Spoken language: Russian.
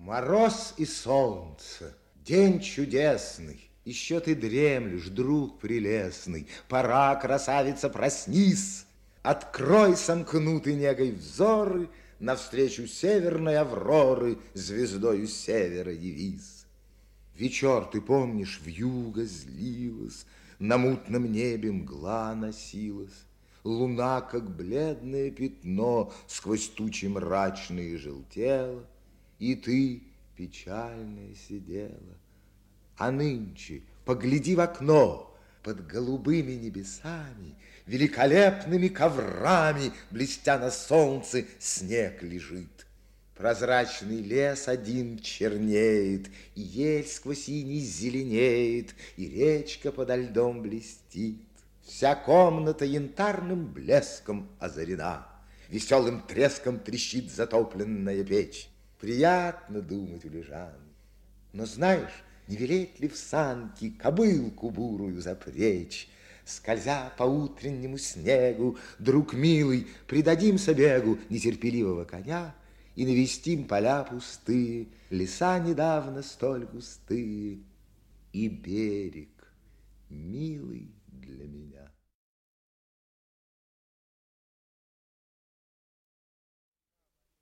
Мороз и солнце, день чудесный, Еще ты дремлешь, друг прелестный, Пора, красавица, проснись, Открой сомкнутый негой взоры Навстречу северной авроры Звездою севера девиз. Вечер, ты помнишь, в юго злилась, На мутном небе мгла носилась, Луна, как бледное пятно, Сквозь тучи мрачные желтела, и ты печальная сидела. А нынче погляди в окно, под голубыми небесами, великолепными коврами, блестя на солнце, снег лежит. Прозрачный лес один чернеет, и ель сквозь синий зеленеет, и речка подо льдом блестит. Вся комната янтарным блеском озарена, веселым треском трещит затопленная печь. Приятно думать у лежан. Но знаешь, не велеть ли в санки кобылку бурую запречь, Скользя по утреннему снегу, друг милый, придадимся бегу нетерпеливого коня И навестим поля пустые, леса недавно столь густые И берег, милый,